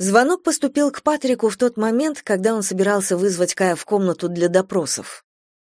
Звонок поступил к Патрику в тот момент, когда он собирался вызвать Кая в комнату для допросов.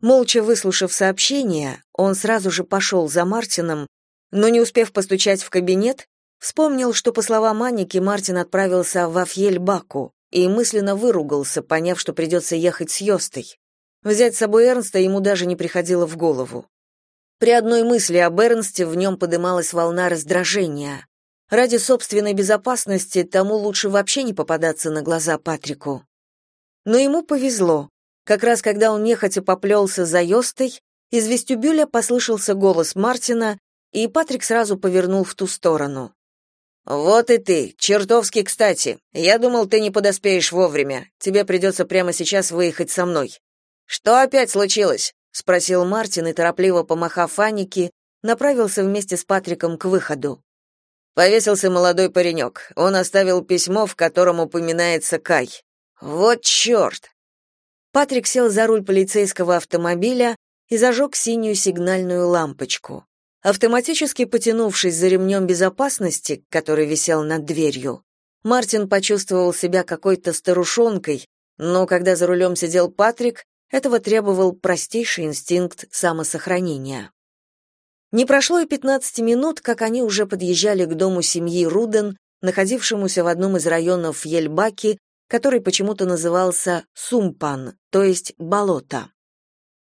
Молча выслушав сообщение, он сразу же пошел за Мартином, но не успев постучать в кабинет, вспомнил, что, по словам Анники, Мартин отправился в Афьель-Баку и мысленно выругался, поняв, что придется ехать с Йостой. Взять с собой Эрнста ему даже не приходило в голову. При одной мысли об Эрнсте в нем подымалась волна раздражения. Ради собственной безопасности тому лучше вообще не попадаться на глаза Патрику. Но ему повезло. Как раз когда он нехотя поплелся за Йостой, из вестибюля послышался голос Мартина, и Патрик сразу повернул в ту сторону. «Вот и ты, чертовски кстати. Я думал, ты не подоспеешь вовремя. Тебе придется прямо сейчас выехать со мной». «Что опять случилось?» — спросил Мартин и, торопливо помахав Анике, направился вместе с Патриком к выходу. Повесился молодой паренек. Он оставил письмо, в котором упоминается Кай. Вот черт!» Патрик сел за руль полицейского автомобиля и зажег синюю сигнальную лампочку. Автоматически потянувшись за ремнем безопасности, который висел над дверью, Мартин почувствовал себя какой-то старушонкой, но когда за рулем сидел Патрик, этого требовал простейший инстинкт самосохранения. Не прошло и 15 минут, как они уже подъезжали к дому семьи Руден, находившемуся в одном из районов Ельбаки, который почему-то назывался Сумпан, то есть болото.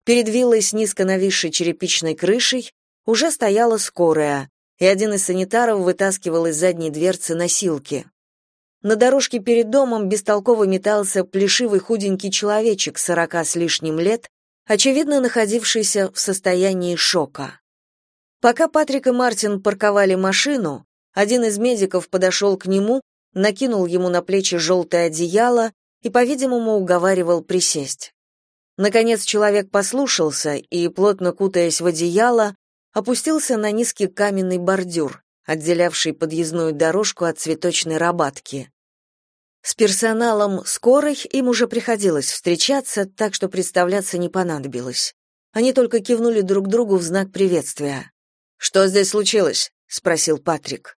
Перед виллой с низко нависшей черепичной крышей уже стояла скорая, и один из санитаров вытаскивал из задней дверцы носилки. На дорожке перед домом бестолково метался плешивый худенький человечек сорока с лишним лет, очевидно находившийся в состоянии шока. Пока Патрик и Мартин парковали машину, один из медиков подошел к нему, накинул ему на плечи желтое одеяло и, по-видимому, уговаривал присесть. Наконец человек послушался и, плотно кутаясь в одеяло, опустился на низкий каменный бордюр, отделявший подъездную дорожку от цветочной рабатки. С персоналом скорой им уже приходилось встречаться, так что представляться не понадобилось. Они только кивнули друг другу в знак приветствия. Что здесь случилось? спросил Патрик.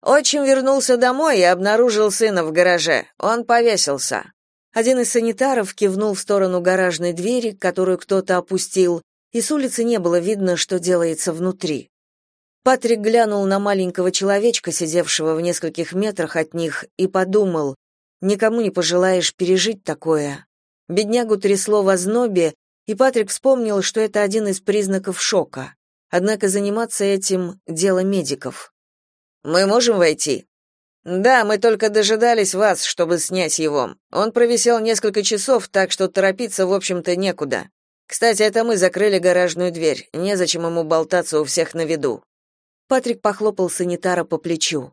Отчим вернулся домой и обнаружил сына в гараже. Он повесился. Один из санитаров кивнул в сторону гаражной двери, которую кто-то опустил, и с улицы не было видно, что делается внутри. Патрик глянул на маленького человечка, сидевшего в нескольких метрах от них, и подумал, никому не пожелаешь пережить такое. Беднягу трясло в ознобе, и Патрик вспомнил, что это один из признаков шока. Однако заниматься этим — дело медиков. «Мы можем войти?» «Да, мы только дожидались вас, чтобы снять его. Он провисел несколько часов, так что торопиться, в общем-то, некуда. Кстати, это мы закрыли гаражную дверь. Незачем ему болтаться у всех на виду». Патрик похлопал санитара по плечу.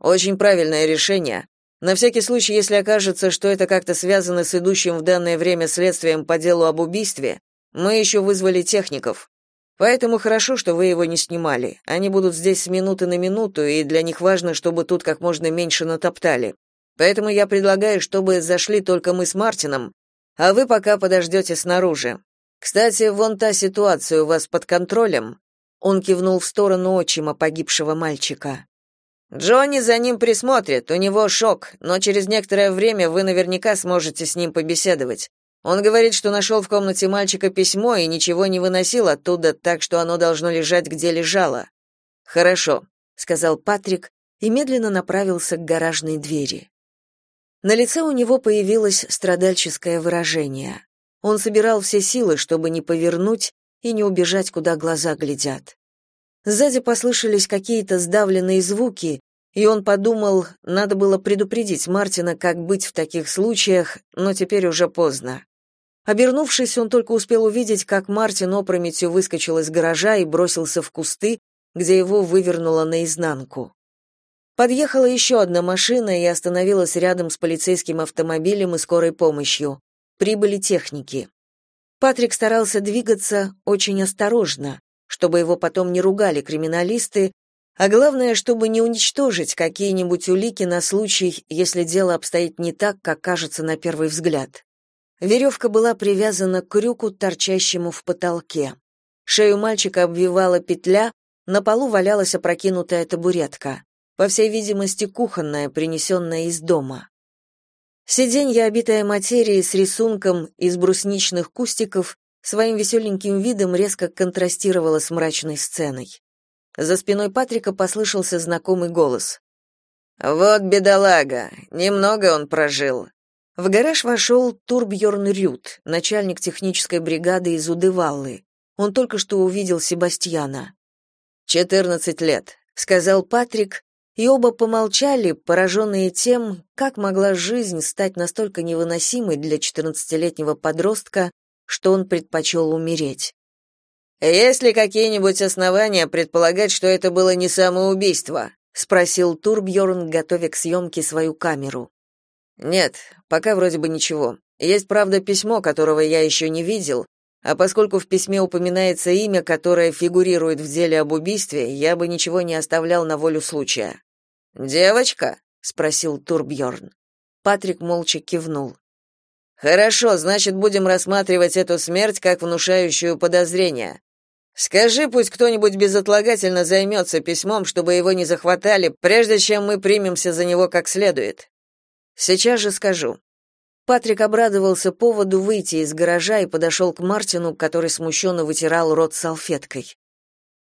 «Очень правильное решение. На всякий случай, если окажется, что это как-то связано с идущим в данное время следствием по делу об убийстве, мы еще вызвали техников. Поэтому хорошо, что вы его не снимали. Они будут здесь с минуты на минуту, и для них важно, чтобы тут как можно меньше натоптали. Поэтому я предлагаю, чтобы зашли только мы с Мартином, а вы пока подождете снаружи. Кстати, вон та ситуация у вас под контролем. Он кивнул в сторону отчима погибшего мальчика. Джонни за ним присмотрит, у него шок, но через некоторое время вы наверняка сможете с ним побеседовать. Он говорит, что нашел в комнате мальчика письмо и ничего не выносил оттуда, так что оно должно лежать где лежало. Хорошо, сказал Патрик и медленно направился к гаражной двери. На лице у него появилось страдальческое выражение. Он собирал все силы, чтобы не повернуть и не убежать, куда глаза глядят. Сзади послышались какие-то сдавленные звуки, и он подумал, надо было предупредить Мартина, как быть в таких случаях, но теперь уже поздно. Обернувшись, он только успел увидеть, как Мартин опрометью выскочил из гаража и бросился в кусты, где его вывернуло наизнанку. Подъехала еще одна машина и остановилась рядом с полицейским автомобилем и скорой помощью. Прибыли техники. Патрик старался двигаться очень осторожно, чтобы его потом не ругали криминалисты, а главное, чтобы не уничтожить какие-нибудь улики на случай, если дело обстоит не так, как кажется на первый взгляд. Веревка была привязана к крюку, торчащему в потолке. Шею мальчика обвивала петля, на полу валялась опрокинутая табуретка. по всей видимости, кухонное, принесенное из дома. Сиденье, обитое материей с рисунком из брусничных кустиков, своим веселеньким видом резко контрастировало с мрачной сценой. За спиной Патрика послышался знакомый голос. «Вот бедолага, немного он прожил». В гараж вошел Турбьерн Рют, начальник технической бригады из Удываллы. Он только что увидел Себастьяна. «Четырнадцать лет», — сказал Патрик, и оба помолчали, пораженные тем, как могла жизнь стать настолько невыносимой для четырнадцатилетнего подростка, что он предпочел умереть. «Есть ли какие-нибудь основания предполагать, что это было не самоубийство?» — спросил Турбьерн, готовя к съемке свою камеру. «Нет, пока вроде бы ничего. Есть, правда, письмо, которого я еще не видел, а поскольку в письме упоминается имя, которое фигурирует в деле об убийстве, я бы ничего не оставлял на волю случая. Девочка? спросил Турбьорн. Патрик молча кивнул. Хорошо, значит, будем рассматривать эту смерть как внушающую подозрения. Скажи, пусть кто-нибудь безотлагательно займется письмом, чтобы его не захватали, прежде чем мы примемся за него как следует. Сейчас же скажу. Патрик обрадовался поводу выйти из гаража и подошел к Мартину, который смущенно вытирал рот салфеткой.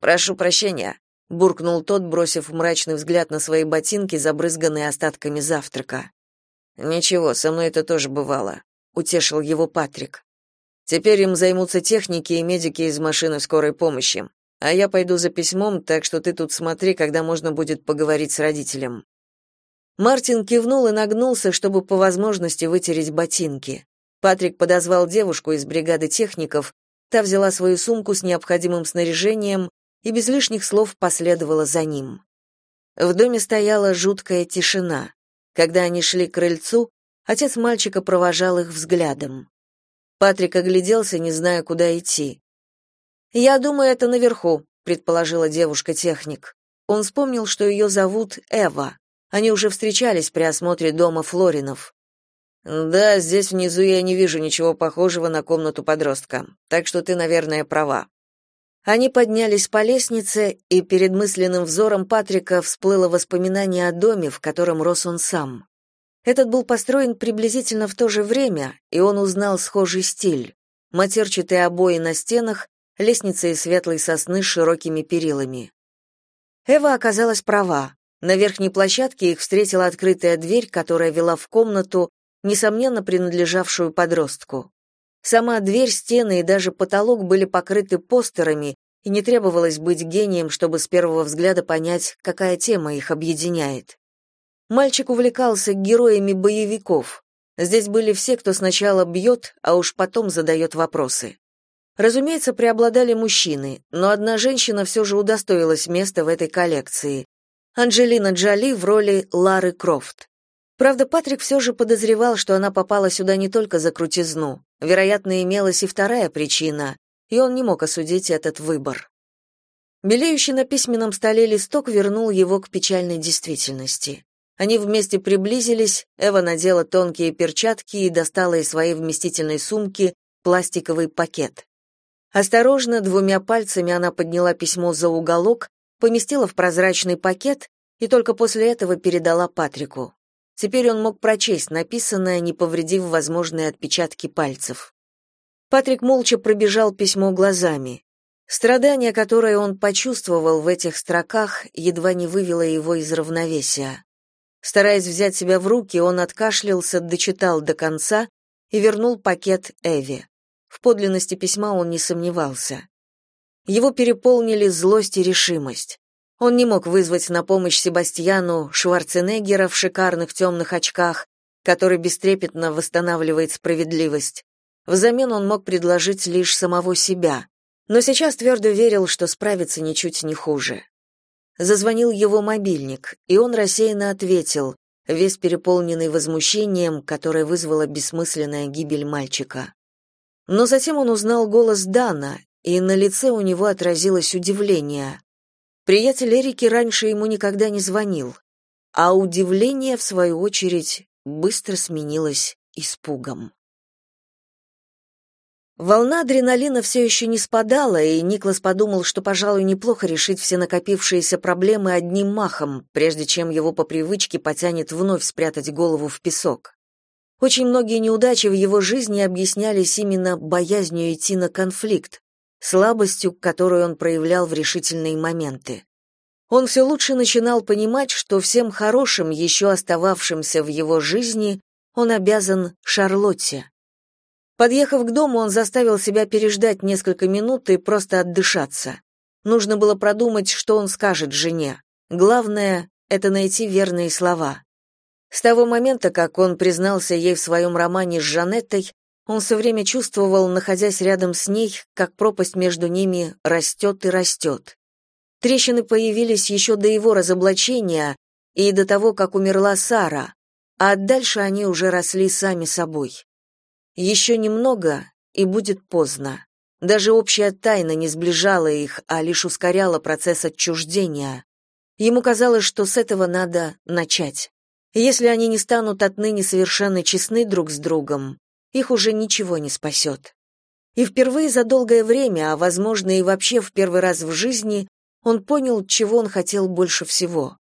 «Прошу прощения», — буркнул тот, бросив мрачный взгляд на свои ботинки, забрызганные остатками завтрака. «Ничего, со мной это тоже бывало», — утешил его Патрик. «Теперь им займутся техники и медики из машины скорой помощи. А я пойду за письмом, так что ты тут смотри, когда можно будет поговорить с родителем». Мартин кивнул и нагнулся, чтобы по возможности вытереть ботинки. Патрик подозвал девушку из бригады техников, та взяла свою сумку с необходимым снаряжением и без лишних слов последовала за ним. В доме стояла жуткая тишина. Когда они шли к крыльцу, отец мальчика провожал их взглядом. Патрик огляделся, не зная, куда идти. «Я думаю, это наверху», — предположила девушка-техник. Он вспомнил, что ее зовут Эва. Они уже встречались при осмотре дома Флоринов. Да, здесь внизу я не вижу ничего похожего на комнату подростка. Так что ты, наверное, права. Они поднялись по лестнице, и перед мысленным взором Патрика всплыло воспоминание о доме, в котором рос он сам. Этот был построен приблизительно в то же время, и он узнал схожий стиль. Матерчатые обои на стенах, лестница из светлой сосны с широкими перилами. Эва оказалась права. На верхней площадке их встретила открытая дверь, которая вела в комнату, несомненно принадлежавшую подростку. Сама дверь, стены и даже потолок были покрыты постерами, и не требовалось быть гением, чтобы с первого взгляда понять, какая тема их объединяет. Мальчик увлекался героями боевиков. Здесь были все, кто сначала бьет, а уж потом задает вопросы. Разумеется, преобладали мужчины, но одна женщина все же удостоилась места в этой коллекции. Анджелина Джоли в роли Лары Крофт. Правда, Патрик все же подозревал, что она попала сюда не только за крутизну. Вероятно, имелась и вторая причина, и он не мог осудить этот выбор. Белеющий на письменном столе листок вернул его к печальной действительности. Они вместе приблизились, Эва надела тонкие перчатки и достала из своей вместительной сумки пластиковый пакет. Осторожно, двумя пальцами она подняла письмо за уголок поместила в прозрачный пакет и только после этого передала Патрику. Теперь он мог прочесть написанное, не повредив возможные отпечатки пальцев. Патрик молча пробежал письмо глазами. Страдание, которое он почувствовал в этих строках, едва не вывело его из равновесия. Стараясь взять себя в руки, он откашлялся, дочитал до конца и вернул пакет Эви. В подлинности письма он не сомневался. Его переполнили злость и решимость. Он не мог вызвать на помощь Себастьяну Шварценеггера в шикарных темных очках, который бестрепетно восстанавливает справедливость. Взамен он мог предложить лишь самого себя, но сейчас твердо верил, что справится ничуть не хуже. Зазвонил его мобильник, и он рассеянно ответил, весь переполненный возмущением, которое вызвало бессмысленная гибель мальчика. Но затем он узнал голос Дана и на лице у него отразилось удивление. Приятель Эрики раньше ему никогда не звонил, а удивление, в свою очередь, быстро сменилось испугом. Волна адреналина все еще не спадала, и Никлас подумал, что, пожалуй, неплохо решить все накопившиеся проблемы одним махом, прежде чем его по привычке потянет вновь спрятать голову в песок. Очень многие неудачи в его жизни объяснялись именно боязнью идти на конфликт, слабостью, которую он проявлял в решительные моменты. Он все лучше начинал понимать, что всем хорошим, еще остававшимся в его жизни, он обязан Шарлотте. Подъехав к дому, он заставил себя переждать несколько минут и просто отдышаться. Нужно было продумать, что он скажет жене. Главное — это найти верные слова. С того момента, как он признался ей в своем романе с Жанеттой, он все время чувствовал, находясь рядом с ней, как пропасть между ними растет и растет. Трещины появились еще до его разоблачения и до того, как умерла Сара, а дальше они уже росли сами собой. Еще немного, и будет поздно. Даже общая тайна не сближала их, а лишь ускоряла процесс отчуждения. Ему казалось, что с этого надо начать. Если они не станут отныне совершенно честны друг с другом, их уже ничего не спасет. И впервые за долгое время, а возможно и вообще в первый раз в жизни, он понял, чего он хотел больше всего.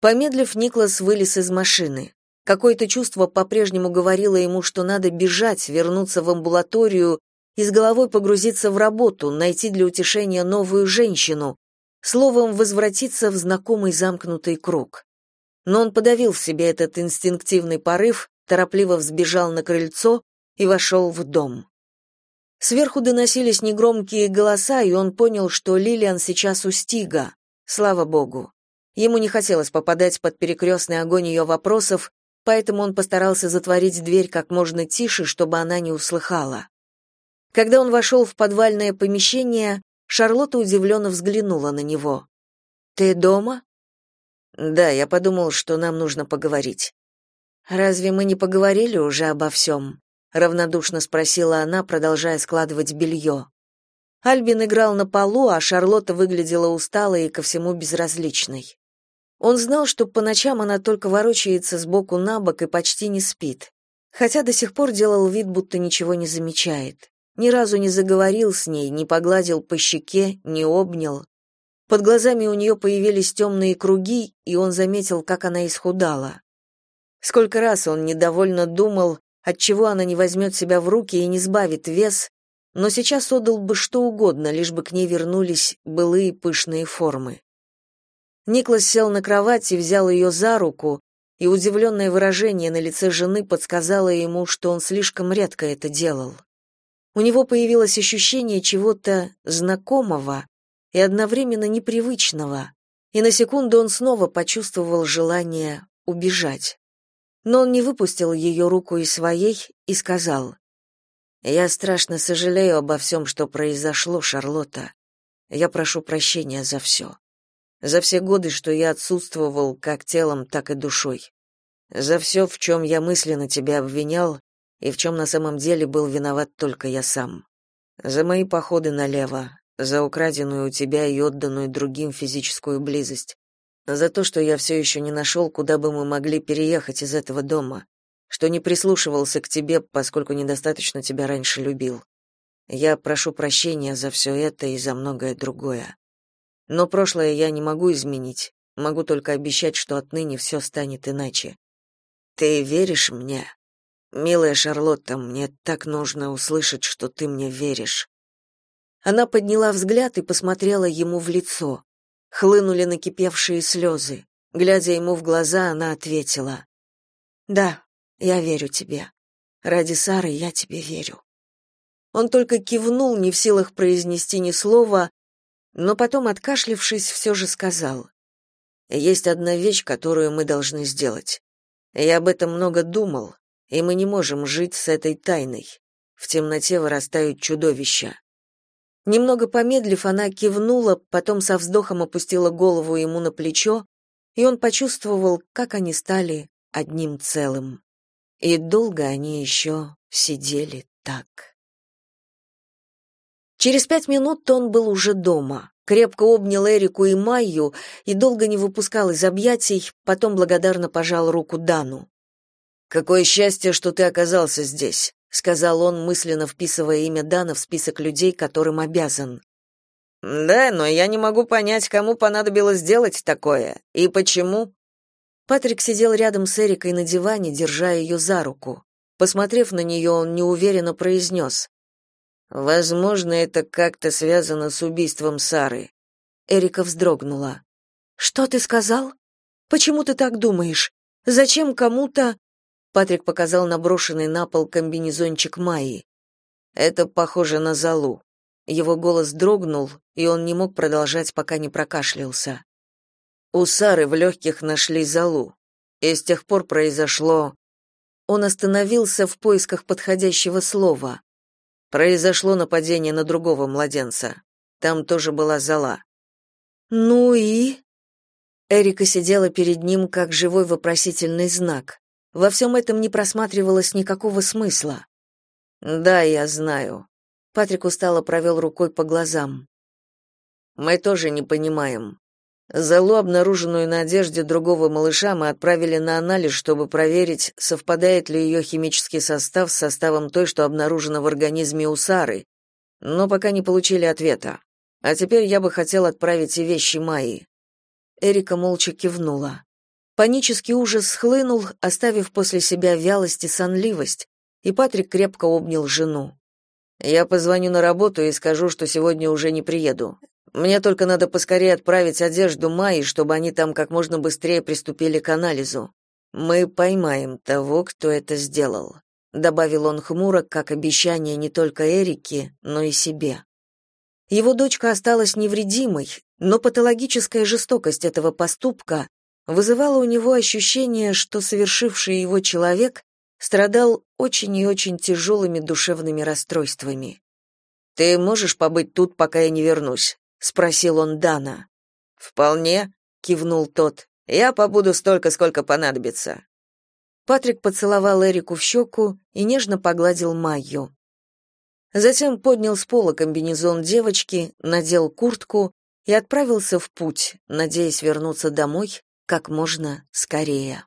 Помедлив, Никлас вылез из машины. Какое-то чувство по-прежнему говорило ему, что надо бежать, вернуться в амбулаторию и с головой погрузиться в работу, найти для утешения новую женщину, словом, возвратиться в знакомый замкнутый круг. Но он подавил в себе этот инстинктивный порыв, торопливо взбежал на крыльцо и вошел в дом. Сверху доносились негромкие голоса, и он понял, что Лилиан сейчас у Стига. Слава богу. Ему не хотелось попадать под перекрестный огонь ее вопросов, поэтому он постарался затворить дверь как можно тише, чтобы она не услыхала. Когда он вошел в подвальное помещение, Шарлотта удивленно взглянула на него. «Ты дома?» «Да, я подумал, что нам нужно поговорить». «Разве мы не поговорили уже обо всем?» — равнодушно спросила она, продолжая складывать белье. Альбин играл на полу, а Шарлотта выглядела усталой и ко всему безразличной. Он знал, что по ночам она только ворочается с боку на бок и почти не спит, хотя до сих пор делал вид, будто ничего не замечает. Ни разу не заговорил с ней, не погладил по щеке, не обнял. Под глазами у нее появились темные круги, и он заметил, как она исхудала. Сколько раз он недовольно думал, отчего она не возьмет себя в руки и не сбавит вес, но сейчас отдал бы что угодно, лишь бы к ней вернулись былые пышные формы. Никлас сел на кровать и взял ее за руку, и удивленное выражение на лице жены подсказало ему, что он слишком редко это делал. У него появилось ощущение чего-то знакомого и одновременно непривычного, и на секунду он снова почувствовал желание убежать. Но он не выпустил ее руку из своей и сказал, «Я страшно сожалею обо всем, что произошло, Шарлотта. Я прошу прощения за все за все годы, что я отсутствовал как телом, так и душой, за все, в чем я мысленно тебя обвинял и в чем на самом деле был виноват только я сам, за мои походы налево, за украденную у тебя и отданную другим физическую близость, за то, что я все еще не нашел, куда бы мы могли переехать из этого дома, что не прислушивался к тебе, поскольку недостаточно тебя раньше любил. Я прошу прощения за все это и за многое другое. Но прошлое я не могу изменить. Могу только обещать, что отныне все станет иначе. Ты веришь мне? Милая Шарлотта, мне так нужно услышать, что ты мне веришь. Она подняла взгляд и посмотрела ему в лицо. Хлынули накипевшие слезы. Глядя ему в глаза, она ответила: "Да, я верю тебе. Ради Сары я тебе верю". Он только кивнул, не в силах произнести ни слова, но потом, откашлившись, все же сказал: "Есть одна вещь, которую мы должны сделать. Я об этом много думал, и мы не можем жить с этой тайной. В темноте вырастают чудовища". Немного помедлив, она кивнула, потом со вздохом опустила голову ему на плечо, и он почувствовал, как они стали одним целым. И долго они еще сидели так. Через пять минут он был уже дома. Крепко обнял Эрику и Майю и долго не выпускал из объятий, потом благодарно пожал руку Дану. «Какое счастье, что ты оказался здесь. Сказал он, мысленно вписывая имя Дана в список людей, которым обязан. Да, но я не могу понять, кому понадобилось сделать такое и почему. Патрик сидел рядом с Эрикой на диване, держа ее за руку. Посмотрев на нее, он неуверенно произнес. «Возможно, это как-то связано с убийством Сары». Эрика вздрогнула. «Что ты сказал? Почему ты так думаешь? Зачем кому-то...» Патрик показал наброшенный на пол комбинезончик Майи. «Это похоже на залу». Его голос дрогнул, и он не мог продолжать, пока не прокашлялся. У Сары в легких нашли залу. И с тех пор произошло... Он остановился в поисках подходящего слова. Произошло нападение на другого младенца. Там тоже была зала. «Ну и?» Эрика сидела перед ним как живой вопросительный знак. Во всем этом не просматривалось никакого смысла. «Да, я знаю». Патрик устало провел рукой по глазам. «Мы тоже не понимаем. Залу, обнаруженную на одежде другого малыша, мы отправили на анализ, чтобы проверить, совпадает ли ее химический состав с составом той, что обнаружена в организме у Сары, но пока не получили ответа. А теперь я бы хотел отправить и вещи Майи. Эрика молча кивнула. Панический ужас схлынул, оставив после себя вялость и сонливость, и Патрик крепко обнял жену. «Я позвоню на работу и скажу, что сегодня уже не приеду. Мне только надо поскорее отправить одежду Майи, чтобы они там как можно быстрее приступили к анализу. Мы поймаем того, кто это сделал», — добавил он хмуро, как обещание не только Эрике, но и себе. Его дочка осталась невредимой, но патологическая жестокость этого поступка вызывала у него ощущение, что совершивший его человек страдал очень и очень тяжелыми душевными расстройствами. «Ты можешь побыть тут, пока я не вернусь?» — спросил он Дана. «Вполне», — кивнул тот. «Я побуду столько, сколько понадобится». Патрик поцеловал Эрику в щеку и нежно погладил Майю. Затем поднял с пола комбинезон девочки, надел куртку и отправился в путь, надеясь вернуться домой как можно скорее.